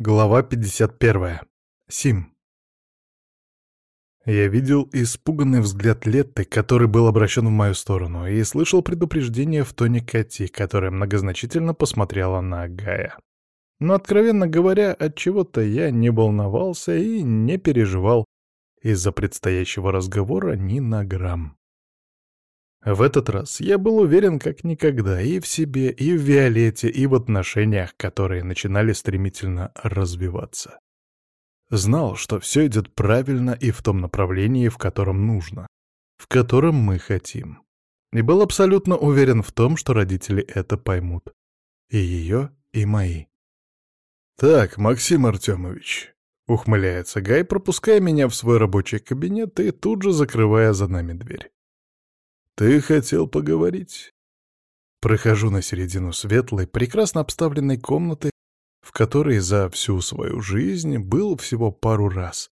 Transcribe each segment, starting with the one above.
Глава 51. Сим. Я видел испуганный взгляд Летты, который был обращен в мою сторону, и слышал предупреждение в тоне Кати, которая многозначительно посмотрела на Гая. Но, откровенно говоря, от чего то я не волновался и не переживал из-за предстоящего разговора ни на грамм. В этот раз я был уверен как никогда и в себе, и в Виолетте, и в отношениях, которые начинали стремительно развиваться. Знал, что все идет правильно и в том направлении, в котором нужно, в котором мы хотим. И был абсолютно уверен в том, что родители это поймут. И ее, и мои. «Так, Максим Артемович», — ухмыляется Гай, пропуская меня в свой рабочий кабинет и тут же закрывая за нами дверь. «Ты хотел поговорить?» Прохожу на середину светлой, прекрасно обставленной комнаты, в которой за всю свою жизнь был всего пару раз,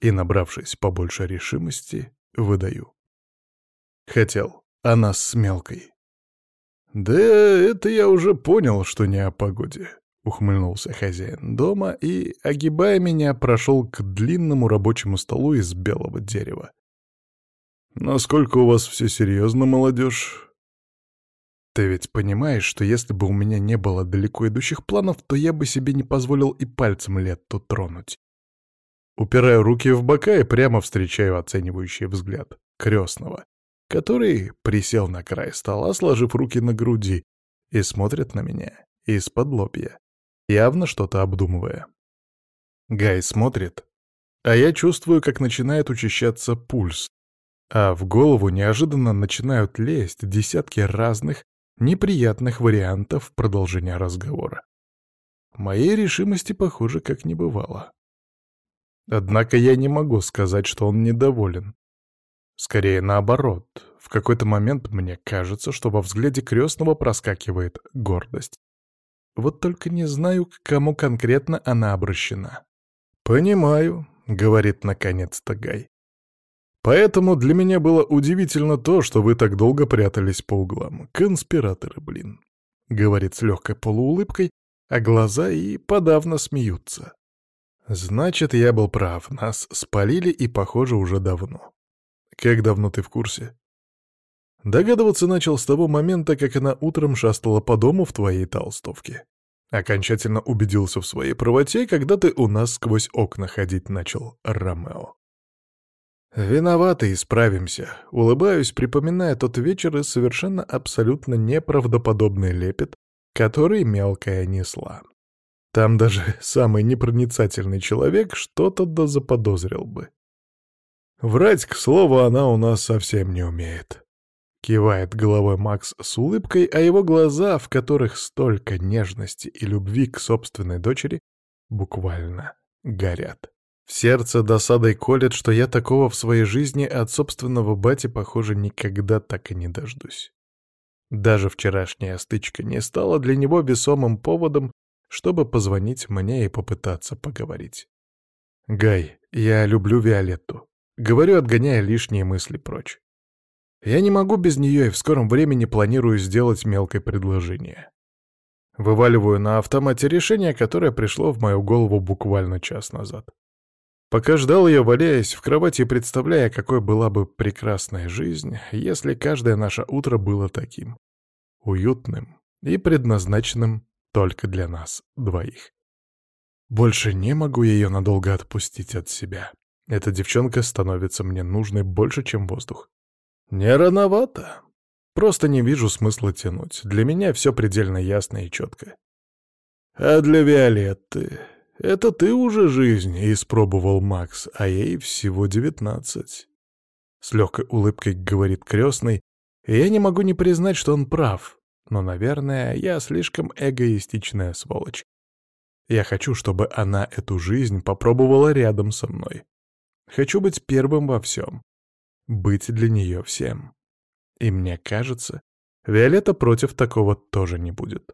и, набравшись побольше решимости, выдаю. Хотел, она с мелкой. «Да это я уже понял, что не о погоде», — ухмыльнулся хозяин дома и, огибая меня, прошел к длинному рабочему столу из белого дерева. Насколько у вас все серьезно, молодежь? Ты ведь понимаешь, что если бы у меня не было далеко идущих планов, то я бы себе не позволил и пальцем Летту тронуть. Упираю руки в бока и прямо встречаю оценивающий взгляд крестного, который присел на край стола, сложив руки на груди, и смотрит на меня из-под лобья, явно что-то обдумывая. Гай смотрит, а я чувствую, как начинает учащаться пульс, а в голову неожиданно начинают лезть десятки разных неприятных вариантов продолжения разговора. Моей решимости, похоже, как не бывало. Однако я не могу сказать, что он недоволен. Скорее наоборот, в какой-то момент мне кажется, что во взгляде крестного проскакивает гордость. Вот только не знаю, к кому конкретно она обращена. «Понимаю», — говорит наконец-то Гай. Поэтому для меня было удивительно то, что вы так долго прятались по углам. Конспираторы, блин. Говорит с легкой полуулыбкой, а глаза и подавно смеются. Значит, я был прав, нас спалили и, похоже, уже давно. Как давно ты в курсе? Догадываться начал с того момента, как она утром шастала по дому в твоей толстовке. Окончательно убедился в своей правоте, когда ты у нас сквозь окна ходить начал, Ромео. «Виноваты, исправимся», — улыбаюсь, припоминая тот вечер и совершенно абсолютно неправдоподобный лепет, который мелкая несла. Там даже самый непроницательный человек что-то да заподозрил бы. Врать, к слову, она у нас совсем не умеет. Кивает головой Макс с улыбкой, а его глаза, в которых столько нежности и любви к собственной дочери, буквально горят. Сердце досадой колет, что я такого в своей жизни от собственного бати, похоже, никогда так и не дождусь. Даже вчерашняя стычка не стала для него весомым поводом, чтобы позвонить мне и попытаться поговорить. «Гай, я люблю Виолетту», — говорю, отгоняя лишние мысли прочь. Я не могу без нее и в скором времени планирую сделать мелкое предложение. Вываливаю на автомате решение, которое пришло в мою голову буквально час назад. Пока ждал ее, валяясь в кровати, представляя, какой была бы прекрасная жизнь, если каждое наше утро было таким. Уютным и предназначенным только для нас двоих. Больше не могу ее надолго отпустить от себя. Эта девчонка становится мне нужной больше, чем воздух. Не рановато. Просто не вижу смысла тянуть. Для меня все предельно ясно и четко. А для Виолетты это ты уже жизнь испробовал, Макс, а ей всего девятнадцать. С легкой улыбкой говорит крестный, и я не могу не признать, что он прав. Но, наверное, я слишком эгоистичная сволочь. Я хочу, чтобы она эту жизнь попробовала рядом со мной. Хочу быть первым во всем. Быть для нее всем. И мне кажется, Виолетта против такого тоже не будет.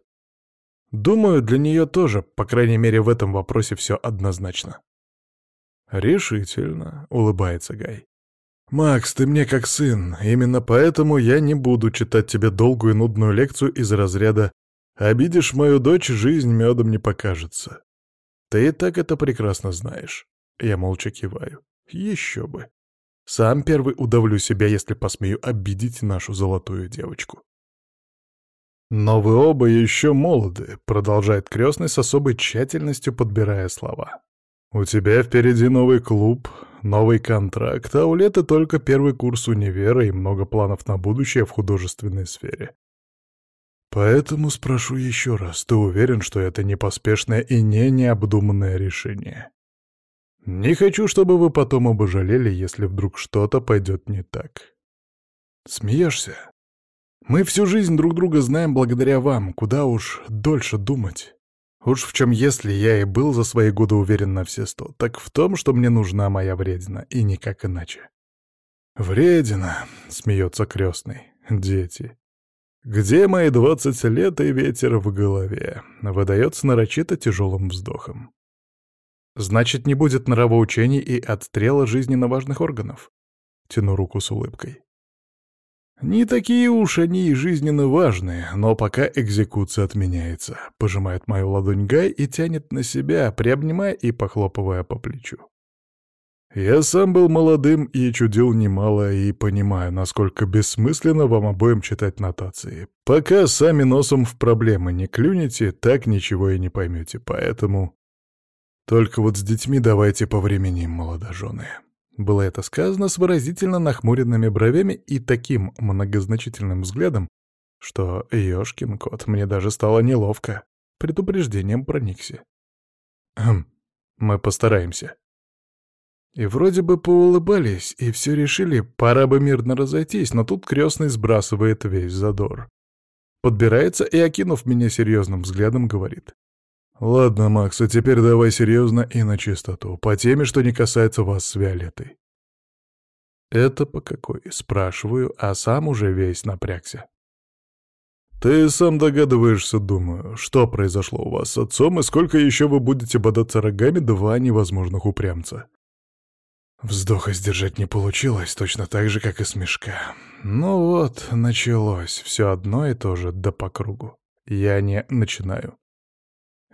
Думаю, для нее тоже, по крайней мере, в этом вопросе все однозначно. «Решительно», — улыбается Гай. «Макс, ты мне как сын, именно поэтому я не буду читать тебе долгую и нудную лекцию из разряда «Обидишь мою дочь, жизнь медом не покажется». Ты и так это прекрасно знаешь. Я молча киваю. Еще бы. Сам первый удавлю себя, если посмею обидеть нашу золотую девочку. «Но вы оба еще молоды», — продолжает крестный с особой тщательностью, подбирая слова. «У тебя впереди новый клуб, новый контракт, а у Леты только первый курс универа и много планов на будущее в художественной сфере. Поэтому спрошу еще раз, ты уверен, что это не поспешное и не необдуманное решение?» Не хочу, чтобы вы потом оба жалели, если вдруг что-то пойдет не так. Смеешься? Мы всю жизнь друг друга знаем благодаря вам, куда уж дольше думать. Уж в чем если я и был за свои годы уверен на все сто, так в том, что мне нужна моя вредина, и никак иначе. «Вредина», — смеется крестный, — «дети». «Где мои двадцать лет и ветер в голове?» — выдается нарочито тяжелым вздохом. Значит, не будет нравоучений и отстрела жизненно важных органов. Тяну руку с улыбкой. Не такие уж они и жизненно важные, но пока экзекуция отменяется. Пожимает мою ладонь Гай и тянет на себя, приобнимая и похлопывая по плечу. Я сам был молодым и чудил немало, и понимаю, насколько бессмысленно вам обоим читать нотации. Пока сами носом в проблемы не клюнете, так ничего и не поймете, поэтому... Только вот с детьми давайте повременим, молодожены. Было это сказано с выразительно нахмуренными бровями и таким многозначительным взглядом, что, ёшкин кот, мне даже стало неловко. Предупреждением проникся. Хм, мы постараемся. И вроде бы поулыбались, и все решили, пора бы мирно разойтись, но тут крестный сбрасывает весь задор. Подбирается и, окинув меня серьезным взглядом, говорит. «Ладно, Макс, а теперь давай серьезно и на чистоту, по теме, что не касается вас с Виолеттой». «Это по какой?» — спрашиваю, а сам уже весь напрягся. «Ты сам догадываешься, думаю, что произошло у вас с отцом и сколько еще вы будете бодаться рогами два невозможных упрямца?» Вздоха сдержать не получилось, точно так же, как и смешка. Ну вот, началось, все одно и то же, да по кругу. Я не начинаю.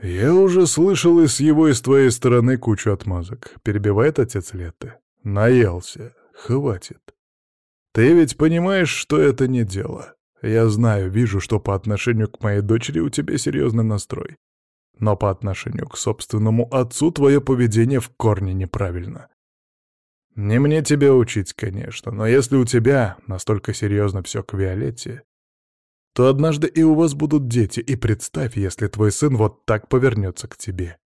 «Я уже слышал из его и с твоей стороны кучу отмазок», — перебивает отец Леты. «Наелся. Хватит. Ты ведь понимаешь, что это не дело. Я знаю, вижу, что по отношению к моей дочери у тебя серьезный настрой. Но по отношению к собственному отцу твое поведение в корне неправильно. Не мне тебя учить, конечно, но если у тебя настолько серьезно все к Виолетте, то однажды и у вас будут дети, и представь, если твой сын вот так повернется к тебе.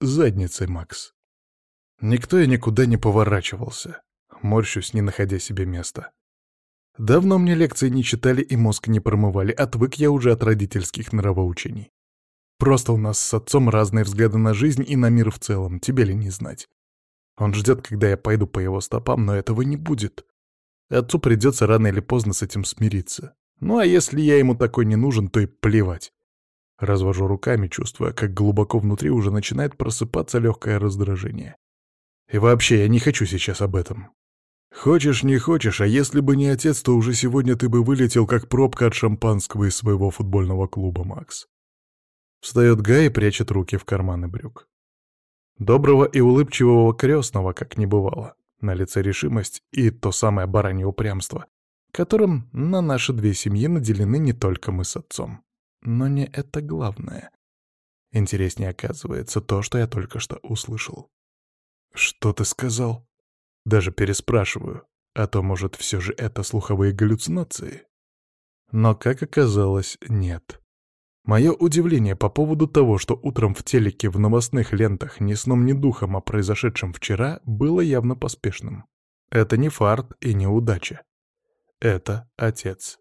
Задницей, Макс. Никто и никуда не поворачивался. Морщусь, не находя себе места. Давно мне лекции не читали и мозг не промывали, отвык я уже от родительских нравоучений. Просто у нас с отцом разные взгляды на жизнь и на мир в целом, тебе ли не знать. Он ждет, когда я пойду по его стопам, но этого не будет. Отцу придется рано или поздно с этим смириться. Ну а если я ему такой не нужен, то и плевать. Развожу руками, чувствуя, как глубоко внутри уже начинает просыпаться легкое раздражение. И вообще, я не хочу сейчас об этом. Хочешь, не хочешь, а если бы не отец, то уже сегодня ты бы вылетел, как пробка от шампанского из своего футбольного клуба, Макс. Встает Гай и прячет руки в карманы брюк. Доброго и улыбчивого крестного, как не бывало. На лице решимость и то самое баранье упрямство, которым на наши две семьи наделены не только мы с отцом. Но не это главное. Интереснее оказывается то, что я только что услышал. «Что ты сказал?» Даже переспрашиваю, а то, может, все же это слуховые галлюцинации? Но, как оказалось, нет. Мое удивление по поводу того, что утром в телеке в новостных лентах ни сном, ни духом о произошедшем вчера, было явно поспешным. Это не фарт и не удача это отец.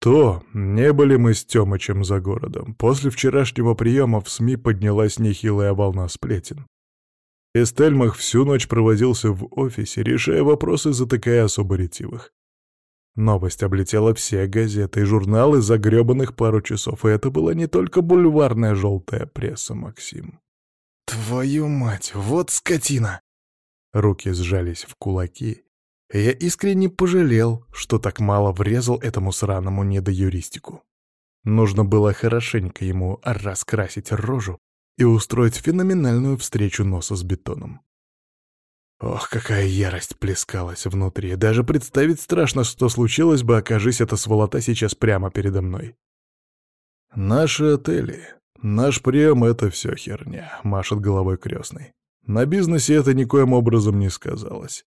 То не были мы с Тёмычем за городом. После вчерашнего приема в СМИ поднялась нехилая волна сплетен. Эстельмах всю ночь проводился в офисе, решая вопросы, затыкая особо ретивых. Новость облетела все газеты и журналы за грёбаных пару часов, и это была не только бульварная желтая пресса, Максим. «Твою мать, вот скотина!» Руки сжались в кулаки, я искренне пожалел, что так мало врезал этому сраному недоюристику. Нужно было хорошенько ему раскрасить рожу, и устроить феноменальную встречу носа с бетоном. Ох, какая ярость плескалась внутри. Даже представить страшно, что случилось бы, окажись эта сволота сейчас прямо передо мной. «Наши отели, наш прием — это все херня», — машет головой крестный. На бизнесе это никоим образом не сказалось.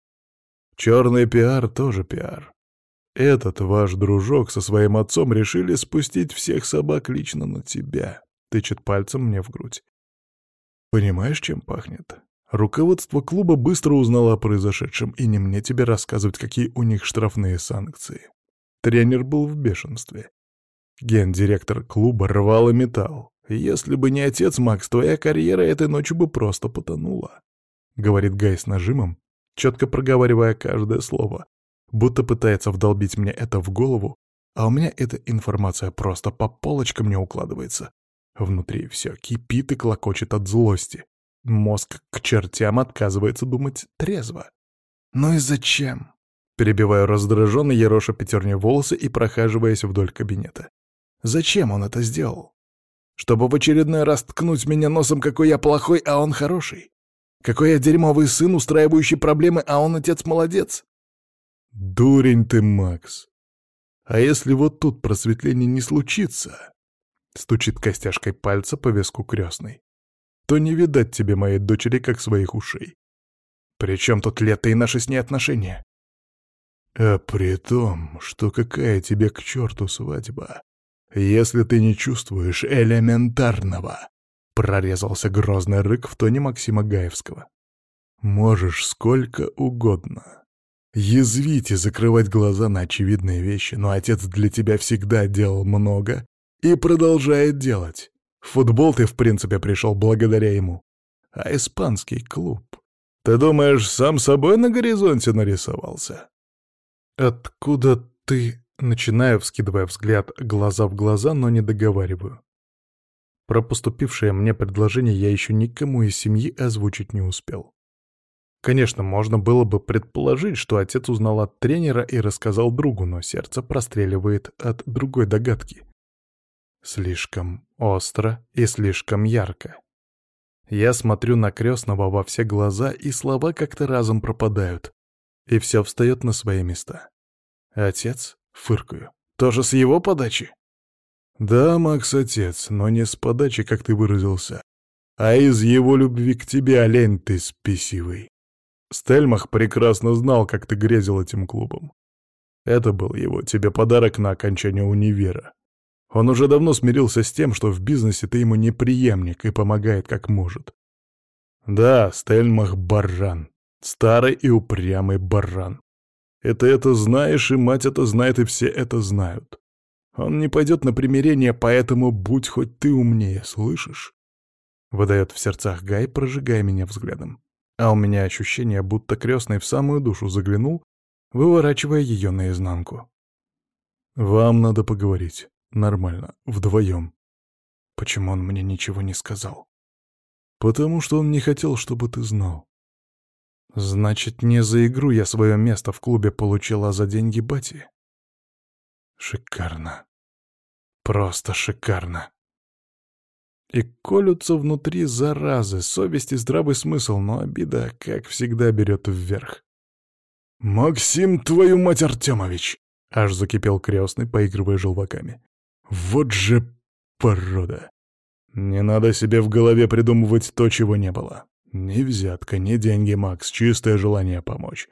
Черный пиар тоже пиар. Этот ваш дружок со своим отцом решили спустить всех собак лично на тебя, тычет пальцем мне в грудь. Понимаешь, чем пахнет? Руководство клуба быстро узнало о произошедшем, и не мне тебе рассказывать, какие у них штрафные санкции. Тренер был в бешенстве. Гендиректор клуба рвал и металл. Если бы не отец Макс, твоя карьера этой ночью бы просто потонула. Говорит Гай с нажимом, четко проговаривая каждое слово, будто пытается вдолбить мне это в голову, а у меня эта информация просто по полочкам не укладывается. Внутри все кипит и клокочет от злости. Мозг к чертям отказывается думать трезво. «Ну и зачем?» Перебиваю раздраженно ероша пятерней волосы и прохаживаясь вдоль кабинета. «Зачем он это сделал? Чтобы в очередной раз ткнуть меня носом, какой я плохой, а он хороший? Какой я дерьмовый сын, устраивающий проблемы, а он отец молодец?» «Дурень ты, Макс! А если вот тут просветление не случится?» Стучит костяшкой пальца по виску крестной то не видать тебе моей дочери как своих ушей. Причем тут лето и наши с ней отношения? А при том, что какая тебе к черту свадьба, если ты не чувствуешь элементарного, прорезался грозный рык в тоне Максима Гаевского. Можешь сколько угодно. Язвить и закрывать глаза на очевидные вещи, но отец для тебя всегда делал много и продолжает делать. Футбол ты, в принципе, пришел благодаря ему. А испанский клуб? Ты думаешь, сам собой на горизонте нарисовался? Откуда ты... Начинаю, вскидывая взгляд глаза в глаза, но не договариваю. Про поступившее мне предложение я еще никому из семьи озвучить не успел. Конечно, можно было бы предположить, что отец узнал от тренера и рассказал другу, но сердце простреливает от другой догадки. Слишком остро и слишком ярко. Я смотрю на крестного во все глаза, и слова как-то разом пропадают. И все встает на свои места. Отец? Фыркаю. Тоже с его подачи? Да, Макс, отец, но не с подачи, как ты выразился, а из его любви к тебе, олень ты спесивый. Стельмах прекрасно знал, как ты грезил этим клубом. Это был его тебе подарок на окончание универа. Он уже давно смирился с тем, что в бизнесе ты ему не преемник и помогает как может. Да, Стельмах — баран. Старый и упрямый баран. Это это знаешь, и мать это знает, и все это знают. Он не пойдет на примирение, поэтому будь хоть ты умнее, слышишь? Выдает в сердцах Гай, прожигая меня взглядом. А у меня ощущение, будто крестный в самую душу заглянул, выворачивая ее наизнанку. «Вам надо поговорить. Нормально, вдвоем. Почему он мне ничего не сказал? Потому что он не хотел, чтобы ты знал. Значит, не за игру я свое место в клубе получила, а за деньги Бати. Шикарно. Просто шикарно. И колются внутри заразы, совесть и здравый смысл, но обида, как всегда, берет вверх. «Максим, твою мать, Артемович!» — аж закипел крестный, поигрывая желваками. Вот же порода. Не надо себе в голове придумывать то, чего не было. Ни взятка, ни деньги, Макс, чистое желание помочь.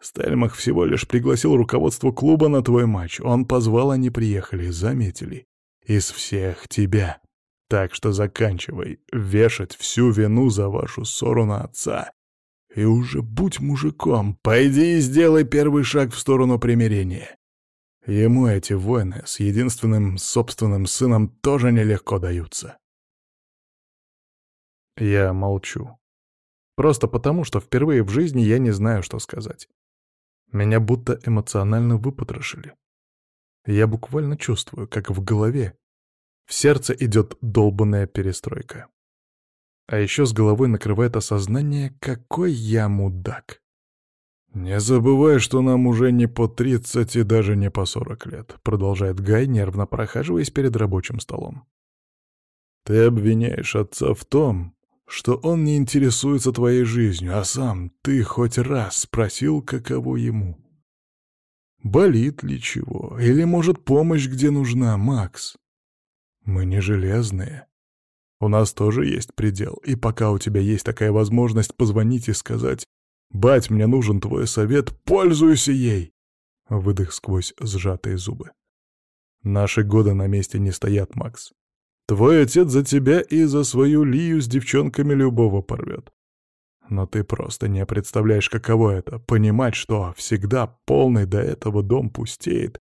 Стельмах всего лишь пригласил руководство клуба на твой матч. Он позвал, они приехали, заметили. Из всех тебя. Так что заканчивай вешать всю вину за вашу ссору на отца. И уже будь мужиком, пойди и сделай первый шаг в сторону примирения. Ему эти войны с единственным собственным сыном тоже нелегко даются. Я молчу. Просто потому, что впервые в жизни я не знаю, что сказать. Меня будто эмоционально выпотрошили. Я буквально чувствую, как в голове, в сердце идет долбанная перестройка. А еще с головой накрывает осознание, какой я мудак. «Не забывай, что нам уже не по тридцать и даже не по сорок лет», — продолжает Гай, нервно прохаживаясь перед рабочим столом. Ты обвиняешь отца в том, что он не интересуется твоей жизнью, а сам ты хоть раз спросил, каково ему. Болит ли чего? Или, может, помощь где нужна, Макс? Мы не железные. У нас тоже есть предел, и пока у тебя есть такая возможность позвонить и сказать «Бать, мне нужен твой совет, пользуйся ей!» Выдох сквозь сжатые зубы. Наши годы на месте не стоят, Макс. Твой отец за тебя и за свою Лию с девчонками любого порвет. Но ты просто не представляешь, каково это — понимать, что всегда полный до этого дом пустеет,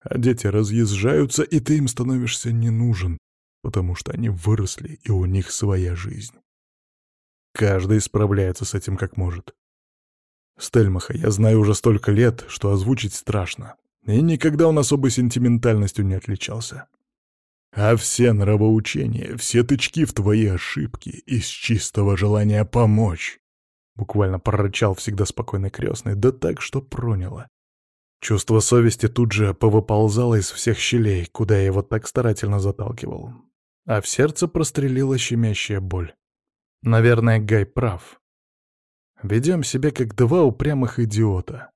а дети разъезжаются, и ты им становишься не нужен, потому что они выросли, и у них своя жизнь. Каждый справляется с этим как может. Стельмаха я знаю уже столько лет, что озвучить страшно, и никогда он особой сентиментальностью не отличался. А все нравоучения, все тычки в твои ошибки из чистого желания помочь. Буквально прорычал всегда спокойный крестный, да так, что проняло. Чувство совести тут же повыползало из всех щелей, куда я его так старательно заталкивал. А в сердце прострелила щемящая боль. Наверное, Гай прав. Ведем себя как два упрямых идиота.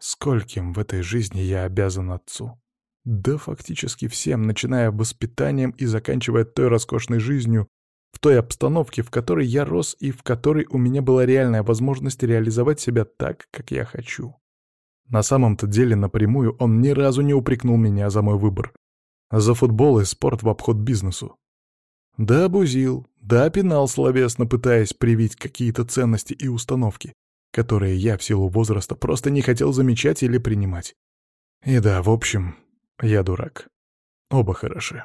Скольким в этой жизни я обязан отцу? Да фактически всем, начиная воспитанием и заканчивая той роскошной жизнью, в той обстановке, в которой я рос и в которой у меня была реальная возможность реализовать себя так, как я хочу. На самом-то деле напрямую он ни разу не упрекнул меня за мой выбор. За футбол и спорт в обход бизнесу. Да обузил, да пинал словесно, пытаясь привить какие-то ценности и установки, которые я в силу возраста просто не хотел замечать или принимать. И да, в общем, я дурак. Оба хороши.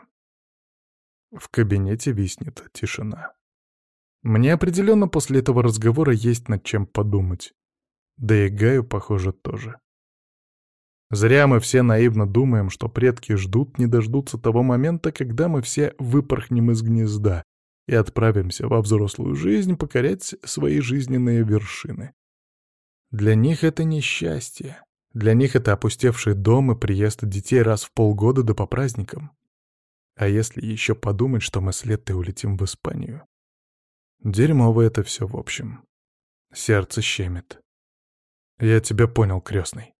В кабинете виснет тишина. Мне определенно после этого разговора есть над чем подумать. Да и Гаю, похоже, тоже. Зря мы все наивно думаем, что предки ждут, не дождутся того момента, когда мы все выпорхнем из гнезда и отправимся во взрослую жизнь покорять свои жизненные вершины. Для них это несчастье. Для них это опустевший дом и приезд детей раз в полгода да по праздникам. А если еще подумать, что мы с Леттой улетим в Испанию? Дерьмово это все в общем. Сердце щемит. Я тебя понял, крестный.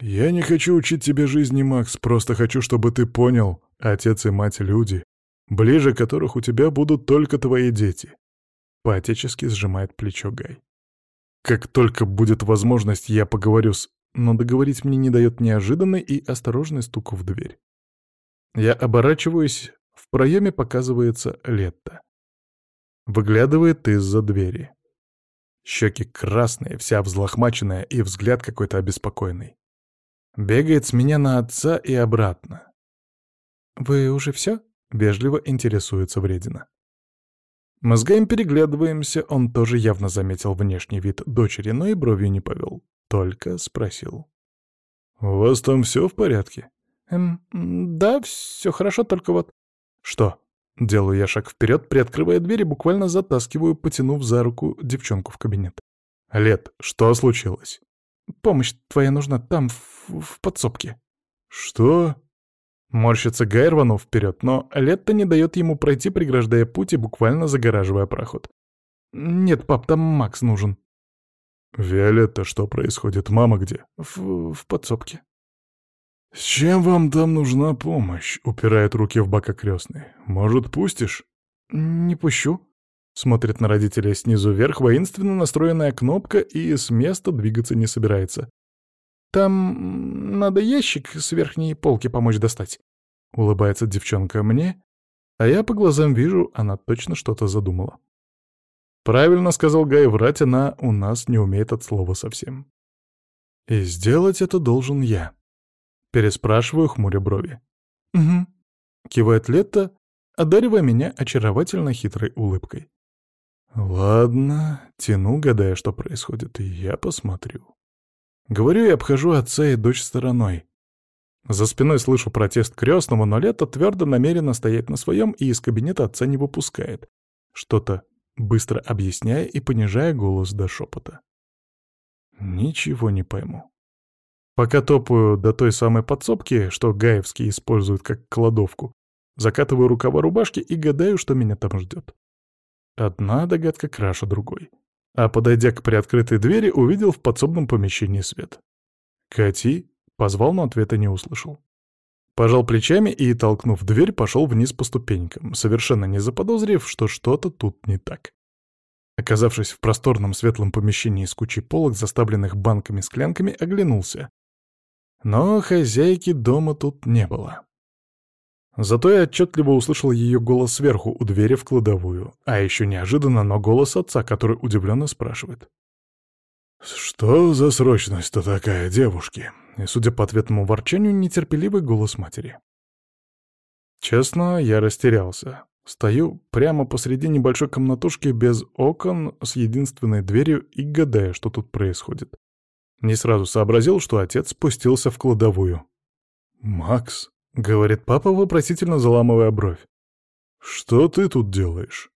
«Я не хочу учить тебе жизни, Макс, просто хочу, чтобы ты понял, отец и мать — люди, ближе которых у тебя будут только твои дети». Поотечески сжимает плечо Гай. «Как только будет возможность, я поговорю с...» Но договорить мне не дает неожиданный и осторожный стук в дверь. Я оборачиваюсь, в проеме показывается Летта. Выглядывает из-за двери. Щеки красные, вся взлохмаченная и взгляд какой-то обеспокоенный. Бегает с меня на отца и обратно. «Вы уже все?» — вежливо интересуется Вредина. Мы с Гаем переглядываемся, он тоже явно заметил внешний вид дочери, но и бровью не повел, только спросил. «У вас там все в порядке?» «Эм, да, все хорошо, только вот...» «Что?» Делаю я шаг вперед, приоткрывая дверь и буквально затаскиваю, потянув за руку девчонку в кабинет. «Лет, что случилось?» Помощь твоя нужна там, в, в подсобке». «Что?» Морщится Гай, рванув вперед, но Летта не дает ему пройти, преграждая путь и буквально загораживая проход. «Нет, пап, там Макс нужен». «Виолетта, что происходит? Мама где?» «В, в подсобке». «С чем вам там нужна помощь?» — упирает руки в бока крестный. «Может, пустишь?» «Не пущу», Смотрит на родителей снизу вверх, воинственно настроенная кнопка и с места двигаться не собирается. «Там надо ящик с верхней полки помочь достать», — улыбается девчонка мне, а я по глазам вижу, она точно что-то задумала. Правильно сказал Гай, врать она у нас не умеет от слова совсем. И сделать это должен я. Переспрашиваю хмуря брови. «Угу», — кивает Летта, одаривая меня очаровательно хитрой улыбкой. Ладно, тяну, гадая, что происходит, и я посмотрю. Говорю и обхожу отца и дочь стороной. За спиной слышу протест крестного, но Лето твердо намеренно стоять на своем и из кабинета отца не выпускает. Что-то быстро объясняя и понижая голос до шепота. Ничего не пойму. Пока топаю до той самой подсобки, что Гаевский использует как кладовку, Закатываю рукава рубашки и гадаю, что меня там ждет. Одна догадка краше другой. А подойдя к приоткрытой двери, увидел в подсобном помещении свет. «Кати?» — позвал, но ответа не услышал. Пожал плечами и, толкнув дверь, пошел вниз по ступенькам, совершенно не заподозрив, что что-то тут не так. Оказавшись в просторном светлом помещении с кучей полок, заставленных банками-склянками, оглянулся. Но хозяйки дома тут не было. Зато я отчетливо услышал ее голос сверху у двери в кладовую, а еще неожиданно, но голос отца, который удивленно спрашивает. «Что за срочность-то такая, девушки?» И, судя по ответному ворчанию, нетерпеливый голос матери. Честно, я растерялся. Стою прямо посреди небольшой комнатушки без окон с единственной дверью и гадаю, что тут происходит. Не сразу сообразил, что отец спустился в кладовую. «Макс», — говорит папа, вопросительно заламывая бровь, — «что ты тут делаешь?»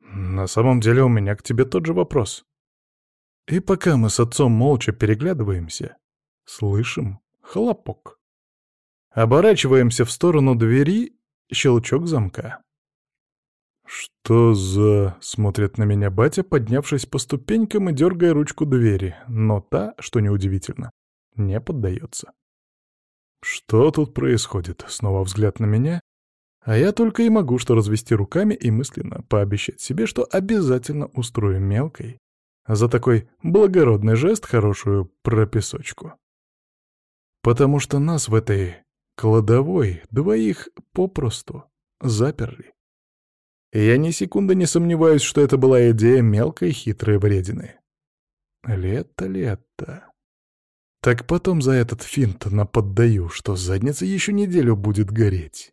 «На самом деле у меня к тебе тот же вопрос». И пока мы с отцом молча переглядываемся, слышим хлопок. Оборачиваемся в сторону двери Щелчок замка. «Что за...» — смотрит на меня батя, поднявшись по ступенькам и дергая ручку двери, но та, что неудивительно, не поддается. «Что тут происходит?» — снова взгляд на меня, а я только и могу что развести руками и мысленно пообещать себе, что обязательно устрою мелкой за такой благородный жест хорошую прописочку. Потому что нас в этой кладовой двоих попросту заперли. Я ни секунды не сомневаюсь, что это была идея мелкой хитрой вредины. Лето, лето. Так потом за этот финт наподдаю, что задница еще неделю будет гореть.